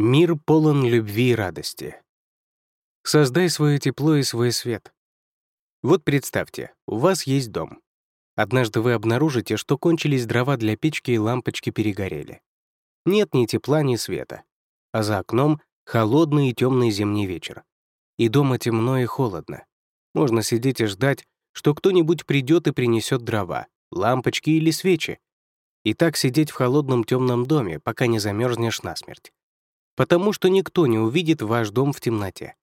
Мир полон любви и радости. Создай свое тепло и свой свет. Вот представьте, у вас есть дом. Однажды вы обнаружите, что кончились дрова для печки и лампочки перегорели. Нет ни тепла, ни света. А за окном холодный и темный зимний вечер. И дома темно и холодно. Можно сидеть и ждать, что кто-нибудь придет и принесет дрова, лампочки или свечи. И так сидеть в холодном темном доме, пока не замерзнешь насмерть потому что никто не увидит ваш дом в темноте.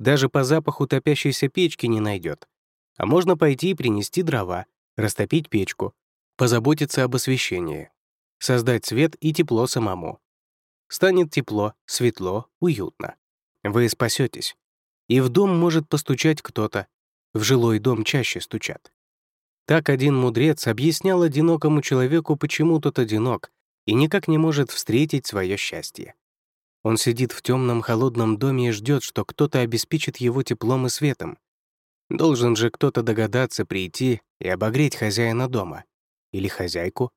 Даже по запаху топящейся печки не найдет. А можно пойти и принести дрова, растопить печку, позаботиться об освещении, создать свет и тепло самому. Станет тепло, светло, уютно. Вы спасетесь. И в дом может постучать кто-то. В жилой дом чаще стучат. Так один мудрец объяснял одинокому человеку, почему тот одинок и никак не может встретить свое счастье. Он сидит в темном холодном доме и ждет, что кто-то обеспечит его теплом и светом. Должен же кто-то догадаться прийти и обогреть хозяина дома. Или хозяйку.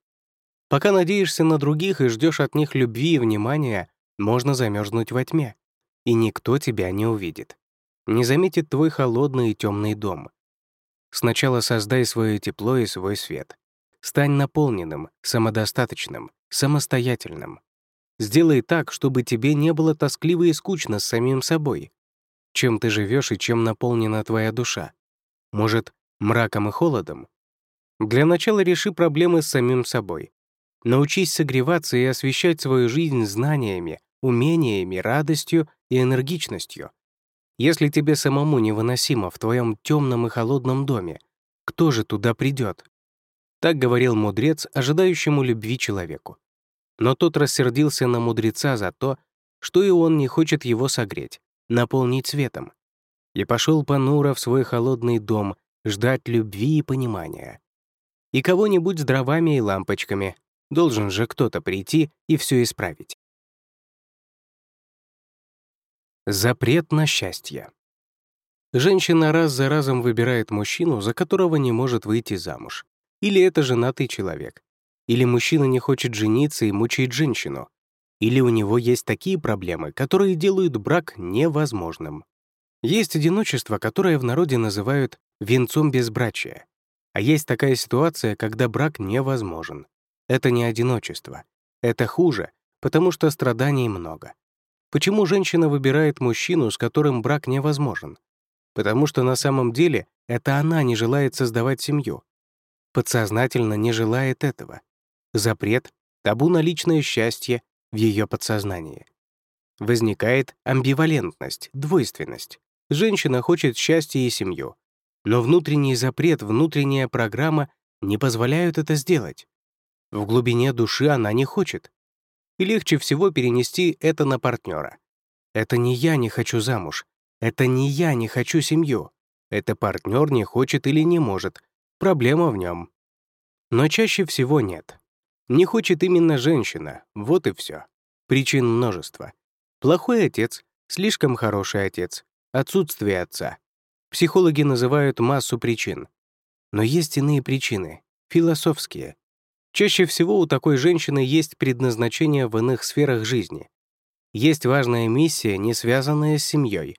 Пока надеешься на других и ждешь от них любви и внимания, можно замерзнуть во тьме. И никто тебя не увидит. Не заметит твой холодный и темный дом. Сначала создай свое тепло и свой свет. Стань наполненным, самодостаточным, самостоятельным. Сделай так, чтобы тебе не было тоскливо и скучно с самим собой. Чем ты живешь и чем наполнена твоя душа? Может, мраком и холодом? Для начала реши проблемы с самим собой. Научись согреваться и освещать свою жизнь знаниями, умениями, радостью и энергичностью. Если тебе самому невыносимо в твоем темном и холодном доме, кто же туда придет? Так говорил мудрец, ожидающему любви человеку. Но тот рассердился на мудреца за то, что и он не хочет его согреть, наполнить светом, и пошел понуро в свой холодный дом ждать любви и понимания. И кого-нибудь с дровами и лампочками. Должен же кто-то прийти и все исправить. Запрет на счастье. Женщина раз за разом выбирает мужчину, за которого не может выйти замуж. Или это женатый человек. Или мужчина не хочет жениться и мучает женщину. Или у него есть такие проблемы, которые делают брак невозможным. Есть одиночество, которое в народе называют «венцом безбрачия». А есть такая ситуация, когда брак невозможен. Это не одиночество. Это хуже, потому что страданий много. Почему женщина выбирает мужчину, с которым брак невозможен? Потому что на самом деле это она не желает создавать семью. Подсознательно не желает этого запрет, табу на личное счастье в ее подсознании. Возникает амбивалентность, двойственность. Женщина хочет счастья и семью, но внутренний запрет, внутренняя программа не позволяют это сделать. В глубине души она не хочет. И легче всего перенести это на партнера. Это не я не хочу замуж, это не я не хочу семью, это партнер не хочет или не может, проблема в нем. Но чаще всего нет. Не хочет именно женщина, вот и все. Причин множество. Плохой отец, слишком хороший отец, отсутствие отца. Психологи называют массу причин. Но есть иные причины, философские. Чаще всего у такой женщины есть предназначение в иных сферах жизни. Есть важная миссия, не связанная с семьей.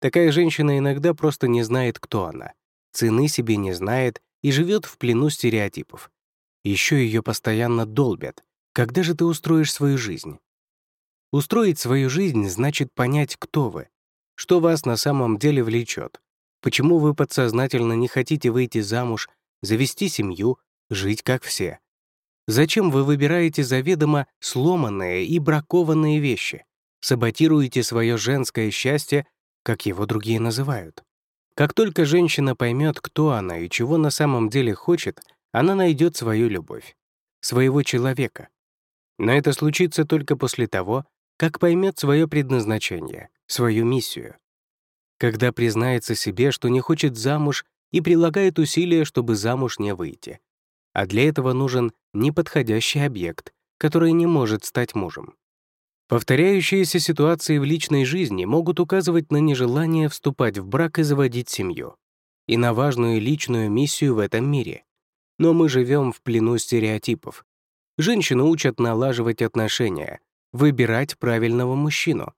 Такая женщина иногда просто не знает, кто она, цены себе не знает и живет в плену стереотипов. Еще ее постоянно долбят. Когда же ты устроишь свою жизнь? Устроить свою жизнь значит понять, кто вы, что вас на самом деле влечет, почему вы подсознательно не хотите выйти замуж, завести семью, жить как все. Зачем вы выбираете заведомо сломанные и бракованные вещи, саботируете свое женское счастье, как его другие называют? Как только женщина поймет, кто она и чего на самом деле хочет — она найдет свою любовь, своего человека. Но это случится только после того, как поймет свое предназначение, свою миссию. Когда признается себе, что не хочет замуж и прилагает усилия, чтобы замуж не выйти. А для этого нужен неподходящий объект, который не может стать мужем. Повторяющиеся ситуации в личной жизни могут указывать на нежелание вступать в брак и заводить семью, и на важную личную миссию в этом мире. Но мы живем в плену стереотипов. Женщину учат налаживать отношения, выбирать правильного мужчину,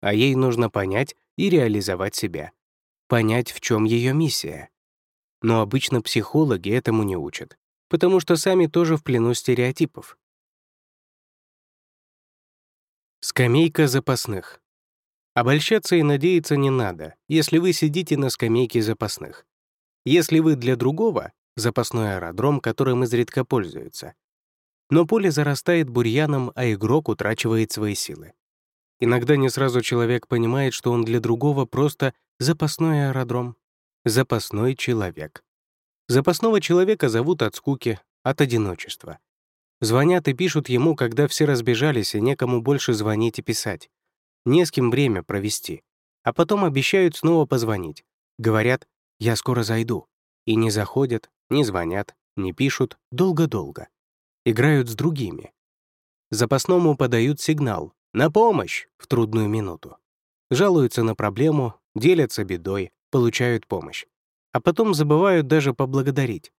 а ей нужно понять и реализовать себя, понять, в чем ее миссия. Но обычно психологи этому не учат, потому что сами тоже в плену стереотипов. Скамейка запасных. Обольщаться и надеяться не надо, если вы сидите на скамейке запасных. Если вы для другого — запасной аэродром, которым изредка пользуются. Но поле зарастает бурьяном, а игрок утрачивает свои силы. Иногда не сразу человек понимает, что он для другого просто запасной аэродром. Запасной человек. Запасного человека зовут от скуки, от одиночества. Звонят и пишут ему, когда все разбежались, и некому больше звонить и писать. Не с кем время провести. А потом обещают снова позвонить. Говорят, я скоро зайду. И не заходят, не звонят, не пишут долго-долго. Играют с другими. Запасному подают сигнал «На помощь!» в трудную минуту. Жалуются на проблему, делятся бедой, получают помощь. А потом забывают даже поблагодарить.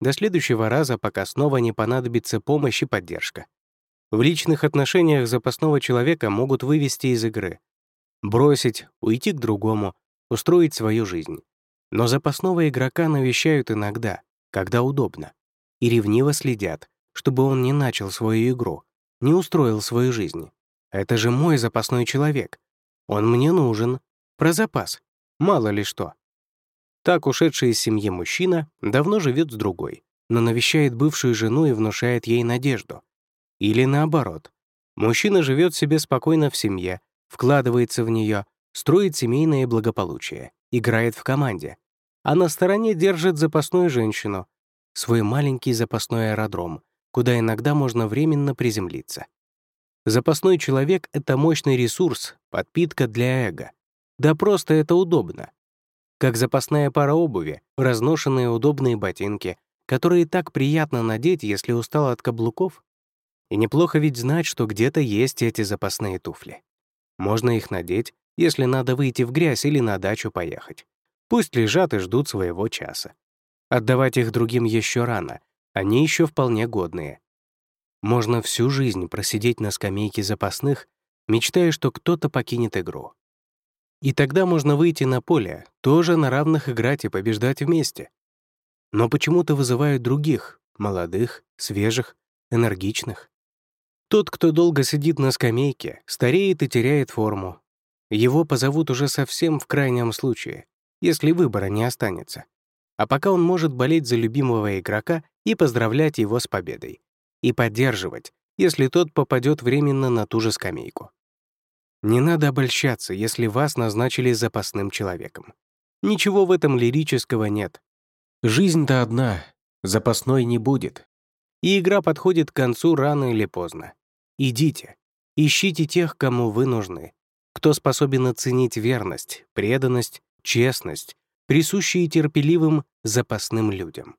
До следующего раза, пока снова не понадобится помощь и поддержка. В личных отношениях запасного человека могут вывести из игры. Бросить, уйти к другому, устроить свою жизнь. Но запасного игрока навещают иногда, когда удобно, и ревниво следят, чтобы он не начал свою игру, не устроил свою жизнь. Это же мой запасной человек. Он мне нужен. Про запас. Мало ли что. Так ушедший из семьи мужчина давно живет с другой, но навещает бывшую жену и внушает ей надежду. Или наоборот. Мужчина живет себе спокойно в семье, вкладывается в нее, строит семейное благополучие, играет в команде. А на стороне держит запасную женщину, свой маленький запасной аэродром, куда иногда можно временно приземлиться. Запасной человек — это мощный ресурс, подпитка для эго. Да просто это удобно. Как запасная пара обуви, разношенные удобные ботинки, которые так приятно надеть, если устал от каблуков и неплохо ведь знать, что где-то есть эти запасные туфли. Можно их надеть, если надо выйти в грязь или на дачу поехать. Пусть лежат и ждут своего часа. Отдавать их другим еще рано, они еще вполне годные. Можно всю жизнь просидеть на скамейке запасных, мечтая, что кто-то покинет игру. И тогда можно выйти на поле, тоже на равных играть и побеждать вместе. Но почему-то вызывают других, молодых, свежих, энергичных. Тот, кто долго сидит на скамейке, стареет и теряет форму. Его позовут уже совсем в крайнем случае, если выбора не останется. А пока он может болеть за любимого игрока и поздравлять его с победой. И поддерживать, если тот попадет временно на ту же скамейку. Не надо обольщаться, если вас назначили запасным человеком. Ничего в этом лирического нет. Жизнь-то одна, запасной не будет. И игра подходит к концу рано или поздно. Идите, ищите тех, кому вы нужны, кто способен оценить верность, преданность, честность, присущие терпеливым запасным людям.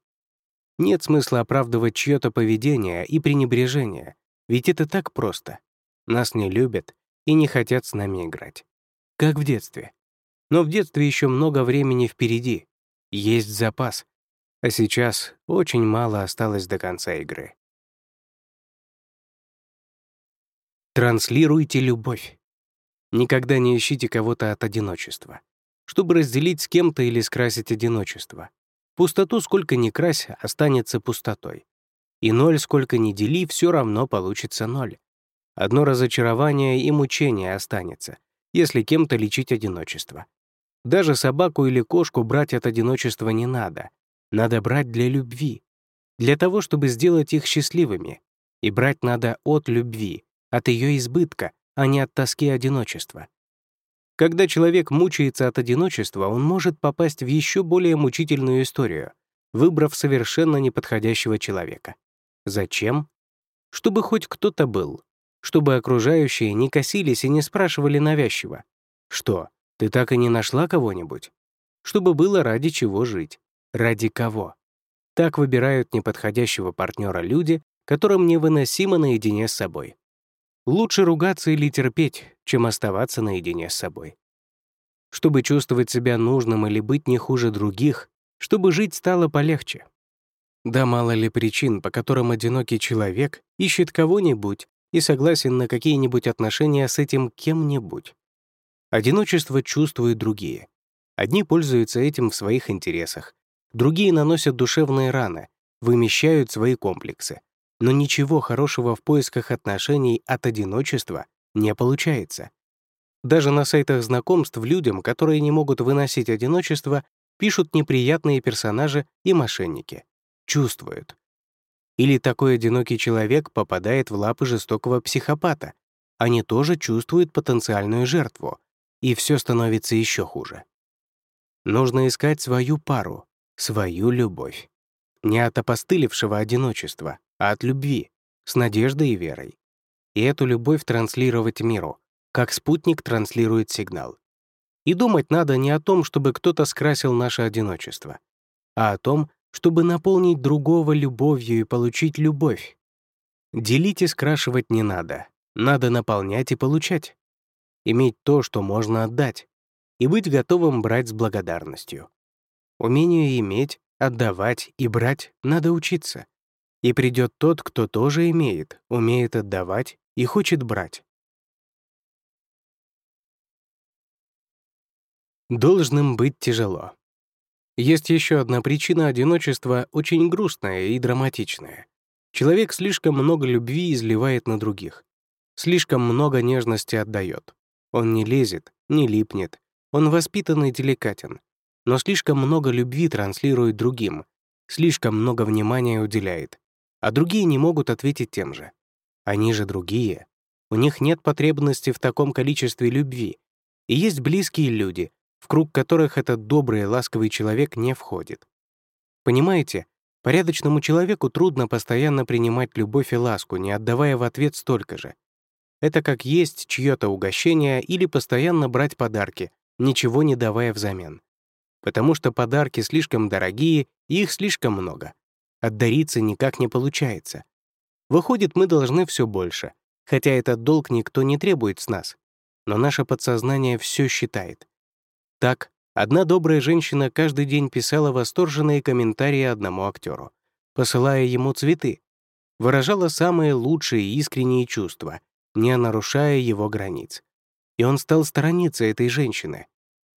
Нет смысла оправдывать чье-то поведение и пренебрежение, ведь это так просто. Нас не любят и не хотят с нами играть. Как в детстве. Но в детстве еще много времени впереди. Есть запас. А сейчас очень мало осталось до конца игры. Транслируйте любовь. Никогда не ищите кого-то от одиночества, чтобы разделить с кем-то или скрасить одиночество. Пустоту сколько ни крась, останется пустотой. И ноль сколько ни дели, все равно получится ноль. Одно разочарование и мучение останется, если кем-то лечить одиночество. Даже собаку или кошку брать от одиночества не надо. Надо брать для любви. Для того, чтобы сделать их счастливыми. И брать надо от любви, от ее избытка, а не от тоски одиночества. Когда человек мучается от одиночества, он может попасть в еще более мучительную историю, выбрав совершенно неподходящего человека. Зачем? Чтобы хоть кто-то был. Чтобы окружающие не косились и не спрашивали навязчиво. Что, ты так и не нашла кого-нибудь? Чтобы было ради чего жить. Ради кого? Так выбирают неподходящего партнера люди, которым невыносимо наедине с собой. Лучше ругаться или терпеть, чем оставаться наедине с собой. Чтобы чувствовать себя нужным или быть не хуже других, чтобы жить стало полегче. Да мало ли причин, по которым одинокий человек ищет кого-нибудь, и согласен на какие-нибудь отношения с этим кем-нибудь. Одиночество чувствуют другие. Одни пользуются этим в своих интересах, другие наносят душевные раны, вымещают свои комплексы. Но ничего хорошего в поисках отношений от одиночества не получается. Даже на сайтах знакомств людям, которые не могут выносить одиночество, пишут неприятные персонажи и мошенники. Чувствуют. Или такой одинокий человек попадает в лапы жестокого психопата. Они тоже чувствуют потенциальную жертву, и все становится еще хуже. Нужно искать свою пару, свою любовь. Не от опостылевшего одиночества, а от любви, с надеждой и верой. И эту любовь транслировать миру, как спутник транслирует сигнал. И думать надо не о том, чтобы кто-то скрасил наше одиночество, а о том, чтобы наполнить другого любовью и получить любовь. Делить и скрашивать не надо. Надо наполнять и получать. Иметь то, что можно отдать. И быть готовым брать с благодарностью. Умению иметь, отдавать и брать надо учиться. И придет тот, кто тоже имеет, умеет отдавать и хочет брать. Должным быть тяжело. Есть еще одна причина одиночества, очень грустная и драматичная. Человек слишком много любви изливает на других. Слишком много нежности отдает. Он не лезет, не липнет. Он воспитан и деликатен. Но слишком много любви транслирует другим. Слишком много внимания уделяет. А другие не могут ответить тем же. Они же другие. У них нет потребности в таком количестве любви. И есть близкие люди, в круг которых этот добрый и ласковый человек не входит. Понимаете, порядочному человеку трудно постоянно принимать любовь и ласку, не отдавая в ответ столько же. Это как есть чье-то угощение или постоянно брать подарки, ничего не давая взамен. Потому что подарки слишком дорогие и их слишком много. Отдариться никак не получается. Выходит, мы должны все больше, хотя этот долг никто не требует с нас. Но наше подсознание все считает. Так, одна добрая женщина каждый день писала восторженные комментарии одному актеру, посылая ему цветы, выражала самые лучшие искренние чувства, не нарушая его границ. И он стал сторониться этой женщины.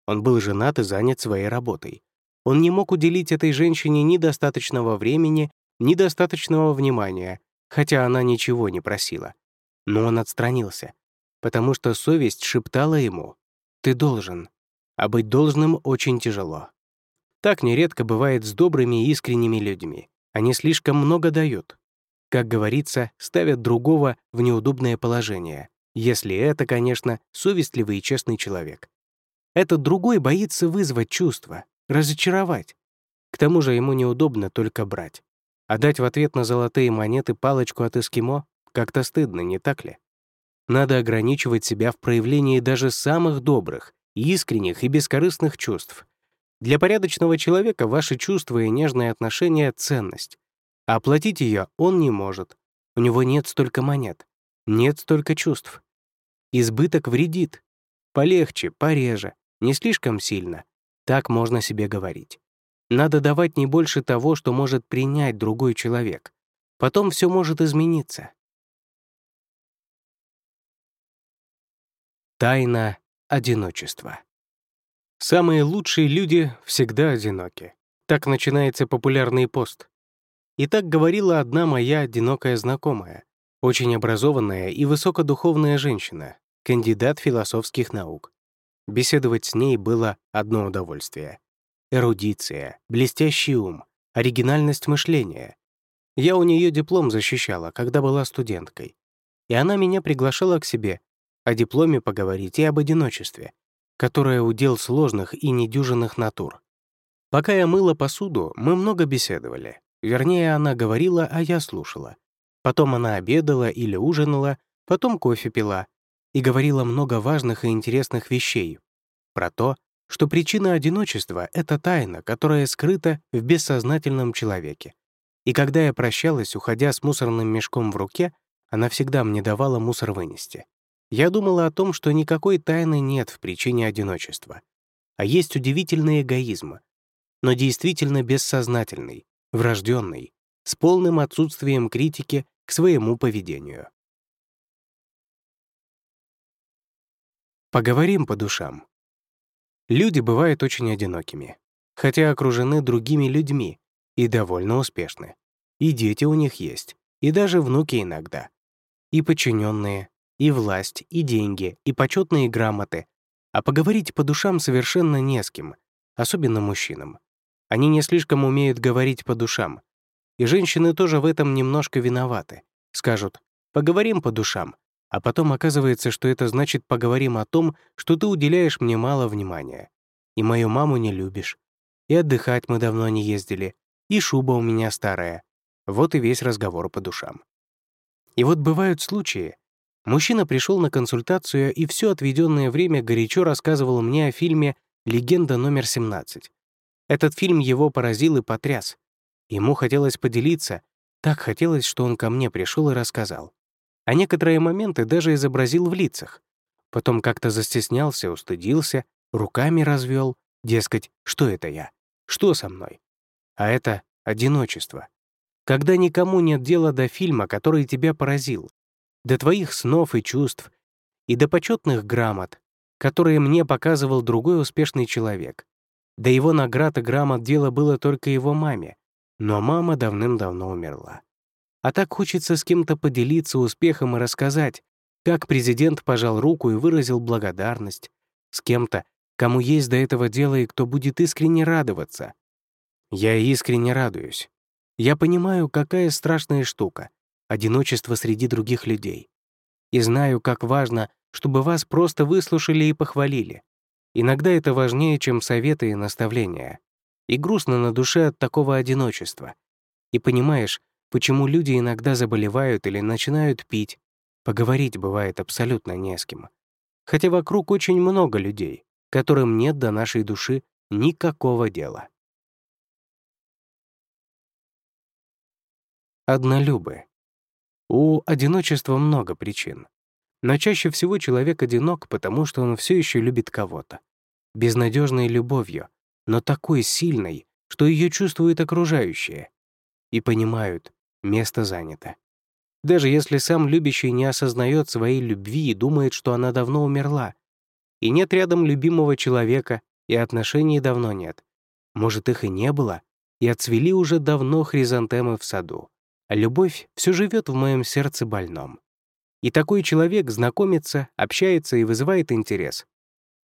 Он был женат и занят своей работой. Он не мог уделить этой женщине ни достаточного времени, ни достаточного внимания, хотя она ничего не просила. Но он отстранился, потому что совесть шептала ему «Ты должен, а быть должным очень тяжело. Так нередко бывает с добрыми и искренними людьми. Они слишком много дают. Как говорится, ставят другого в неудобное положение, если это, конечно, совестливый и честный человек. Этот другой боится вызвать чувства, разочаровать. К тому же ему неудобно только брать. А дать в ответ на золотые монеты палочку от эскимо как-то стыдно, не так ли? Надо ограничивать себя в проявлении даже самых добрых искренних и бескорыстных чувств. Для порядочного человека ваши чувства и нежные отношения — ценность. А оплатить ее он не может. У него нет столько монет, нет столько чувств. Избыток вредит. Полегче, пореже, не слишком сильно. Так можно себе говорить. Надо давать не больше того, что может принять другой человек. Потом все может измениться. Тайна одиночество. Самые лучшие люди всегда одиноки. Так начинается популярный пост. И так говорила одна моя одинокая знакомая, очень образованная и высокодуховная женщина, кандидат философских наук. Беседовать с ней было одно удовольствие. Эрудиция, блестящий ум, оригинальность мышления. Я у нее диплом защищала, когда была студенткой. И она меня приглашала к себе о дипломе поговорить и об одиночестве, которое удел сложных и недюжинных натур. Пока я мыла посуду, мы много беседовали. Вернее, она говорила, а я слушала. Потом она обедала или ужинала, потом кофе пила и говорила много важных и интересных вещей. Про то, что причина одиночества — это тайна, которая скрыта в бессознательном человеке. И когда я прощалась, уходя с мусорным мешком в руке, она всегда мне давала мусор вынести. Я думала о том, что никакой тайны нет в причине одиночества, а есть удивительный эгоизм, но действительно бессознательный, врожденный, с полным отсутствием критики к своему поведению. Поговорим по душам. Люди бывают очень одинокими, хотя окружены другими людьми и довольно успешны. И дети у них есть, и даже внуки иногда. И подчиненные, и власть, и деньги, и почетные грамоты. А поговорить по душам совершенно не с кем, особенно мужчинам. Они не слишком умеют говорить по душам. И женщины тоже в этом немножко виноваты. Скажут «поговорим по душам», а потом оказывается, что это значит «поговорим о том, что ты уделяешь мне мало внимания, и мою маму не любишь, и отдыхать мы давно не ездили, и шуба у меня старая». Вот и весь разговор по душам. И вот бывают случаи. Мужчина пришел на консультацию и все отведенное время горячо рассказывал мне о фильме «Легенда номер 17». Этот фильм его поразил и потряс. Ему хотелось поделиться, так хотелось, что он ко мне пришел и рассказал. А некоторые моменты даже изобразил в лицах. Потом как-то застеснялся, устыдился, руками развел, дескать, что это я? Что со мной? А это одиночество. Когда никому нет дела до фильма, который тебя поразил, до твоих снов и чувств, и до почетных грамот, которые мне показывал другой успешный человек. До его наград и грамот дело было только его маме, но мама давным-давно умерла. А так хочется с кем-то поделиться успехом и рассказать, как президент пожал руку и выразил благодарность, с кем-то, кому есть до этого дело и кто будет искренне радоваться. Я искренне радуюсь. Я понимаю, какая страшная штука — одиночество среди других людей. И знаю, как важно, чтобы вас просто выслушали и похвалили. Иногда это важнее, чем советы и наставления. И грустно на душе от такого одиночества. И понимаешь, почему люди иногда заболевают или начинают пить. Поговорить бывает абсолютно не с кем. Хотя вокруг очень много людей, которым нет до нашей души никакого дела. Однолюбы. У одиночества много причин. Но чаще всего человек одинок, потому что он все еще любит кого-то. Безнадежной любовью, но такой сильной, что ее чувствуют окружающие. И понимают, место занято. Даже если сам любящий не осознает своей любви и думает, что она давно умерла. И нет рядом любимого человека, и отношений давно нет. Может, их и не было, и отцвели уже давно хризантемы в саду любовь все живет в моем сердце больном. И такой человек знакомится, общается и вызывает интерес.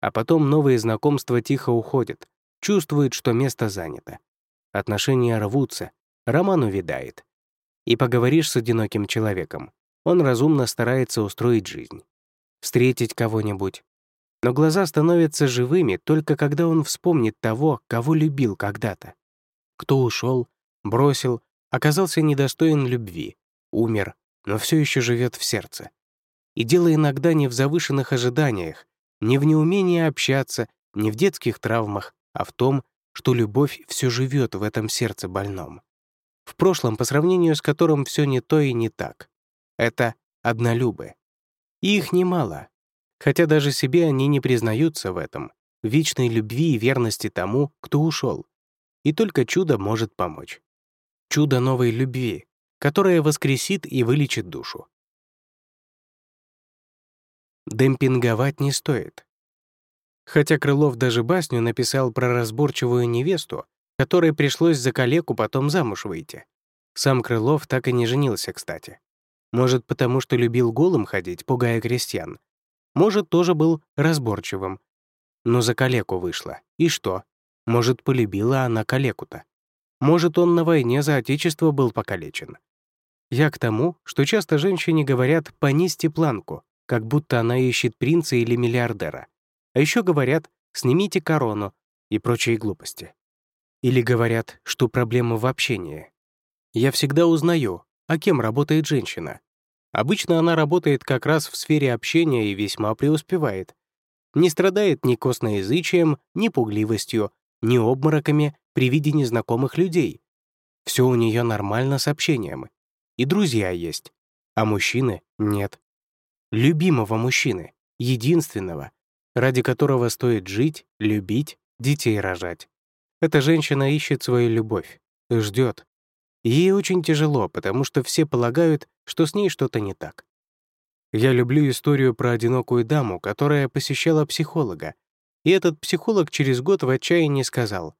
А потом новые знакомства тихо уходят, чувствует, что место занято. Отношения рвутся, роман увядает. И поговоришь с одиноким человеком, он разумно старается устроить жизнь. Встретить кого-нибудь. Но глаза становятся живыми только когда он вспомнит того, кого любил когда-то. Кто ушел, бросил, оказался недостоин любви, умер, но все еще живет в сердце. И дело иногда не в завышенных ожиданиях, не в неумении общаться, не в детских травмах, а в том, что любовь все живет в этом сердце больном. В прошлом, по сравнению с которым все не то и не так. Это однолюбы. И их немало. Хотя даже себе они не признаются в этом, вечной любви и верности тому, кто ушел. И только чудо может помочь чудо новой любви, которое воскресит и вылечит душу. Демпинговать не стоит. Хотя Крылов даже басню написал про разборчивую невесту, которой пришлось за калеку потом замуж выйти. Сам Крылов так и не женился, кстати. Может, потому что любил голым ходить, пугая крестьян. Может, тоже был разборчивым. Но за калеку вышла. И что? Может, полюбила она калеку-то. Может, он на войне за Отечество был покалечен. Я к тому, что часто женщине говорят «понизьте планку», как будто она ищет принца или миллиардера. А еще говорят «снимите корону» и прочие глупости. Или говорят, что проблема в общении. Я всегда узнаю, а кем работает женщина. Обычно она работает как раз в сфере общения и весьма преуспевает. Не страдает ни косноязычием, ни пугливостью, ни обмороками при виде незнакомых людей. Все у нее нормально с общением. И друзья есть, а мужчины нет. Любимого мужчины, единственного, ради которого стоит жить, любить, детей рожать. Эта женщина ищет свою любовь, ждет. Ей очень тяжело, потому что все полагают, что с ней что-то не так. Я люблю историю про одинокую даму, которая посещала психолога, и этот психолог через год в отчаянии сказал,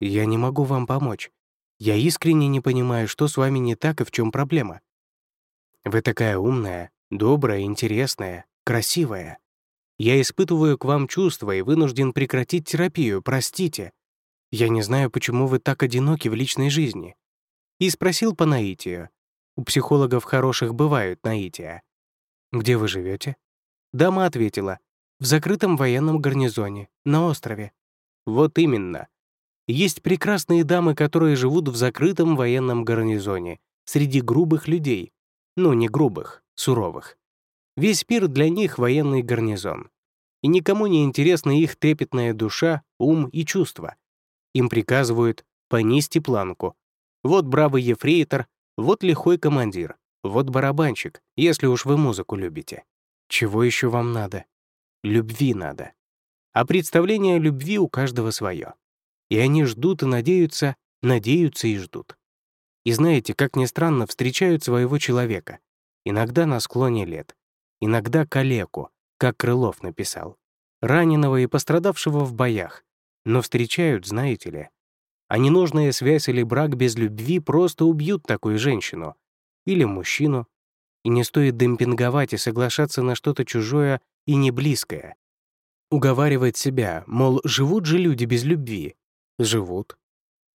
«Я не могу вам помочь. Я искренне не понимаю, что с вами не так и в чем проблема. Вы такая умная, добрая, интересная, красивая. Я испытываю к вам чувства и вынужден прекратить терапию, простите. Я не знаю, почему вы так одиноки в личной жизни». И спросил по наитию. У психологов хороших бывают наития. «Где вы живете? Дама ответила. «В закрытом военном гарнизоне, на острове». «Вот именно. Есть прекрасные дамы, которые живут в закрытом военном гарнизоне, среди грубых людей. Ну, не грубых, суровых. Весь мир для них — военный гарнизон. И никому не интересна их трепетная душа, ум и чувства. Им приказывают «понизьте планку». Вот бравый ефрейтор, вот лихой командир, вот барабанщик, если уж вы музыку любите. Чего еще вам надо? Любви надо. А представление о любви у каждого свое. И они ждут и надеются, надеются и ждут. И знаете, как ни странно, встречают своего человека. Иногда на склоне лет, иногда калеку, как Крылов написал, раненого и пострадавшего в боях. Но встречают, знаете ли, а ненужная связь или брак без любви просто убьют такую женщину или мужчину. И не стоит демпинговать и соглашаться на что-то чужое и не близкое. Уговаривать себя, мол, живут же люди без любви, живут.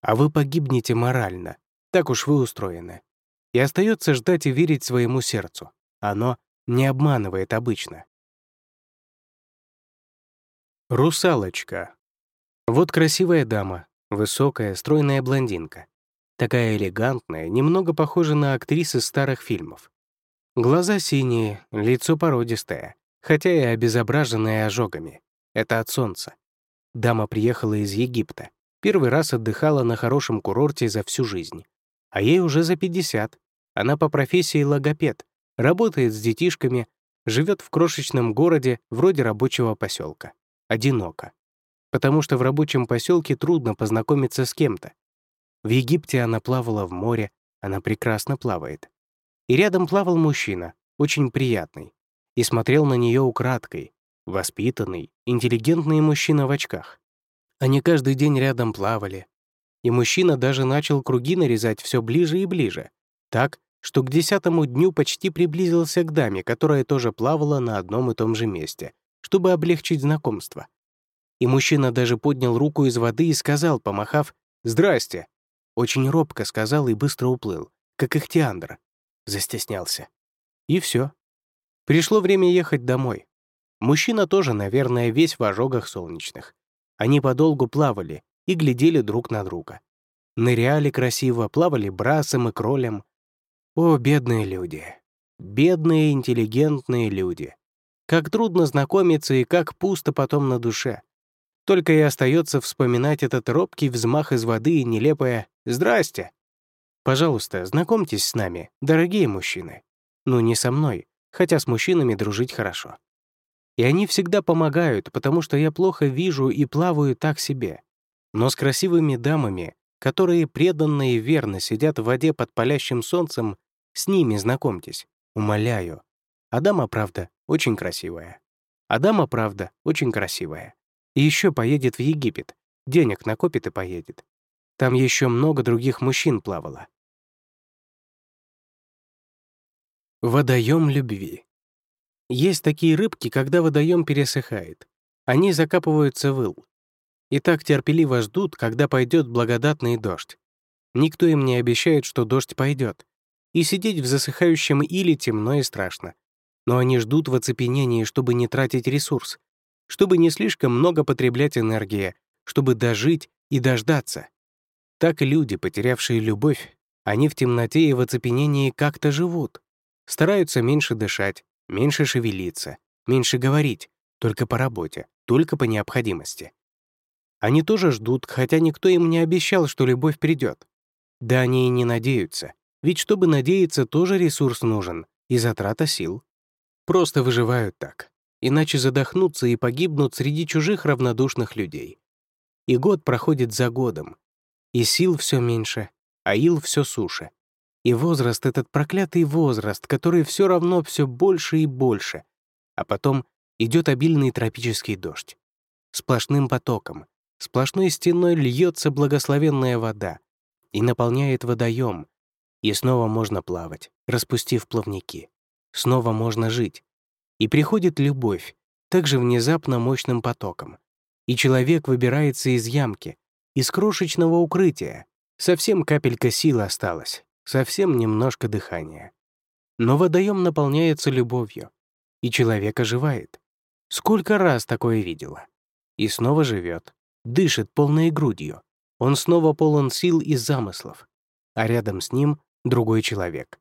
А вы погибнете морально, так уж вы устроены. И остается ждать и верить своему сердцу. Оно не обманывает обычно. Русалочка. Вот красивая дама, высокая, стройная блондинка. Такая элегантная, немного похожа на актрисы старых фильмов. Глаза синие, лицо породистое, хотя и обезображенное ожогами. Это от солнца. Дама приехала из Египта. Первый раз отдыхала на хорошем курорте за всю жизнь. А ей уже за 50. Она по профессии логопед, работает с детишками, живет в крошечном городе вроде рабочего поселка. Одиноко. Потому что в рабочем поселке трудно познакомиться с кем-то. В Египте она плавала в море, она прекрасно плавает. И рядом плавал мужчина, очень приятный, и смотрел на нее украдкой, воспитанный, интеллигентный мужчина в очках. Они каждый день рядом плавали. И мужчина даже начал круги нарезать все ближе и ближе, так, что к десятому дню почти приблизился к даме, которая тоже плавала на одном и том же месте, чтобы облегчить знакомство. И мужчина даже поднял руку из воды и сказал, помахав «Здрасте!» Очень робко сказал и быстро уплыл, как Ихтиандр. Застеснялся. И все. Пришло время ехать домой. Мужчина тоже, наверное, весь в ожогах солнечных. Они подолгу плавали и глядели друг на друга. Ныряли красиво, плавали брасом и кролем. О, бедные люди! Бедные интеллигентные люди! Как трудно знакомиться и как пусто потом на душе. Только и остается вспоминать этот робкий взмах из воды и нелепое «Здрасте!». Пожалуйста, знакомьтесь с нами, дорогие мужчины. Ну, не со мной, хотя с мужчинами дружить хорошо. И они всегда помогают, потому что я плохо вижу и плаваю так себе. Но с красивыми дамами, которые преданно и верно сидят в воде под палящим солнцем, с ними знакомьтесь, умоляю. А дама, правда, очень красивая. А дама, правда, очень красивая. И еще поедет в Египет, денег накопит и поедет. Там еще много других мужчин плавало. Водоем любви. Есть такие рыбки, когда водоем пересыхает. Они закапываются в ил. И так терпеливо ждут, когда пойдет благодатный дождь. Никто им не обещает, что дождь пойдет. И сидеть в засыхающем иле темно и страшно. Но они ждут в оцепенении, чтобы не тратить ресурс, чтобы не слишком много потреблять энергии, чтобы дожить и дождаться. Так люди, потерявшие любовь, они в темноте и в оцепенении как-то живут. Стараются меньше дышать, меньше шевелиться, меньше говорить, только по работе, только по необходимости. Они тоже ждут, хотя никто им не обещал, что любовь придет. Да они и не надеются, ведь чтобы надеяться, тоже ресурс нужен и затрата сил. Просто выживают так, иначе задохнутся и погибнут среди чужих равнодушных людей. И год проходит за годом, и сил все меньше, а ил все суше. И возраст — этот проклятый возраст, который все равно все больше и больше. А потом идет обильный тропический дождь. Сплошным потоком, сплошной стеной льется благословенная вода и наполняет водоем. И снова можно плавать, распустив плавники. Снова можно жить. И приходит любовь, также внезапно мощным потоком. И человек выбирается из ямки, из крошечного укрытия. Совсем капелька силы осталась, совсем немножко дыхания. Но водоем наполняется любовью, и человек оживает. Сколько раз такое видела? И снова живет, дышит полной грудью. Он снова полон сил и замыслов, а рядом с ним другой человек.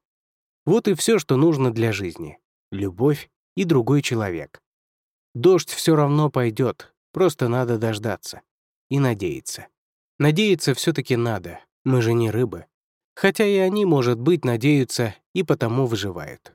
Вот и все, что нужно для жизни. Любовь и другой человек. Дождь все равно пойдет, просто надо дождаться. И надеяться. Надеяться все таки надо, мы же не рыбы. Хотя и они, может быть, надеются и потому выживают.